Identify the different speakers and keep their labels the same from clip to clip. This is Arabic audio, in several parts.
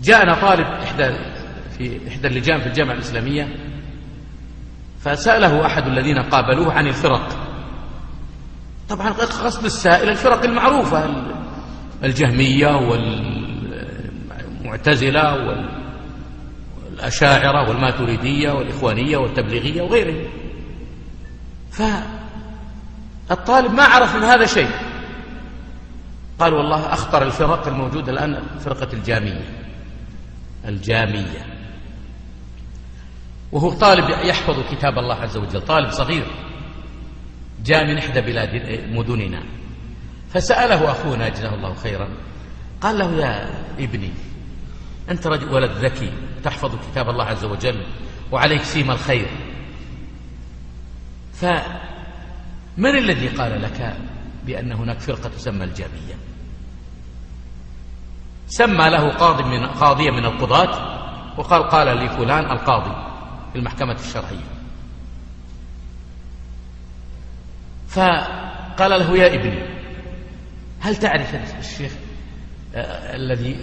Speaker 1: جاءنا طالب إحدى في إحدى اللجان في الجامعة الإسلامية فسأله أحد الذين قابلوه عن الفرق. طبعا قصد السائل الفرق المعروفة الجهمية والمعتزلة والأشاعرة والماتريدية والإخوانية والتبليغية وغيرهم. فالطالب ما عرف من هذا شيء. قال والله أخطر الفرق الموجودة الآن فرقة الجامية. الجامية. وهو طالب يحفظ كتاب الله عز وجل طالب صغير جاء من إحدى بلاد مدننا. فسأله أخونا جزاه الله خيرا قال له يا ابني أنت رجل ولد ذكي تحفظ كتاب الله عز وجل وعليك سيم الخير. فمن الذي قال لك بأن هناك فرقة تسمى الجامية؟ سمى له قاضي من قاضية من القضاة وقال قال لفلان القاضي في المحكمة الشرعية. فقال له يا ابني هل تعرف الشيخ آه الذي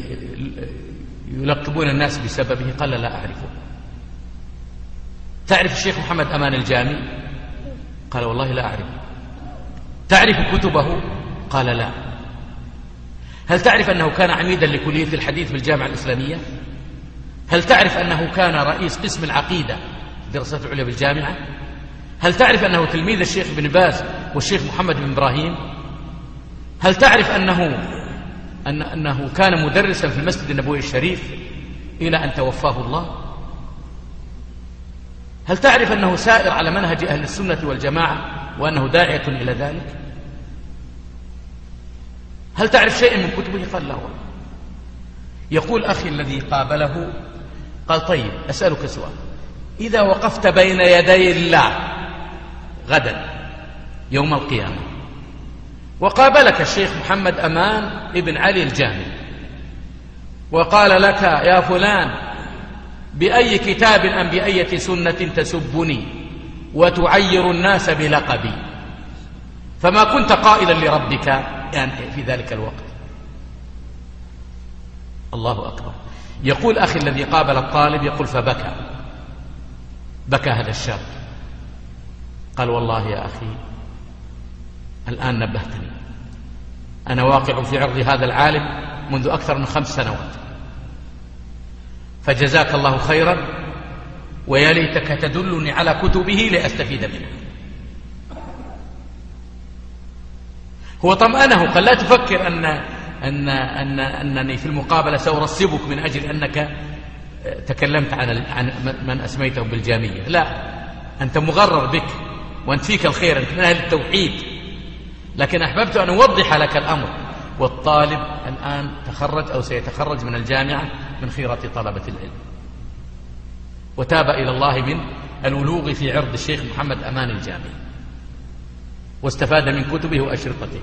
Speaker 1: يلقبون الناس بسببه؟ قال لا أعرفه. تعرف الشيخ محمد أمان الجامي؟ قال والله لا أعرفه. تعرف كتبه؟ قال لا. هل تعرف أنه كان عميدا لكلية الحديث في الجامعة الإسلامية؟ هل تعرف أنه كان رئيس قسم العقيدة في الدراسات العليا بالجامعة؟ هل تعرف أنه تلميذ الشيخ بن باز والشيخ محمد بن إبراهيم؟ هل تعرف أنه أن أنه كان مدرسا في المسجد النبوي الشريف إلى أن توفاه الله؟ هل تعرف أنه سائر على منهج أهل السنة والجماعة وأنه داعية إلى ذلك؟ هل تعرف شيئا من كتبه؟ قال لا والله. يقول أخي الذي قابله قال طيب أسألك سؤال. إذا وقفت بين يدي الله غدا يوم القيامة وقابلك الشيخ محمد أمان ابن علي الجامي وقال لك يا فلان بأي كتاب أم بأية سنة تسبني وتعير الناس بلقبي؟ فما كنت قائلا لربك؟ يعني في ذلك الوقت. الله أكبر. يقول أخي الذي قابل الطالب يقول فبكى. بكى هذا الشاب. قال والله يا أخي الآن نبهتني. أنا واقع في عرض هذا العالم منذ أكثر من خمس سنوات. فجزاك الله خيرا ويا ليتك تدلني على كتبه لأستفيد منه. هو طمأنه قال لا تفكر أن أن أن أنني في المقابلة سأرسبك من أجل أنك تكلمت عن عن من أسميتهم بالجامية. لا أنت مغرر بك وأنت فيك الخير أنت من أهل التوحيد. لكن أحببت أن أوضح لك الأمر. والطالب الآن تخرج أو سيتخرج من الجامعة من خيرة طلبة العلم. وتاب إلى الله من الولوغ في عرض الشيخ محمد أمان الجامعي. واستفاد من كتبه وأشرطته.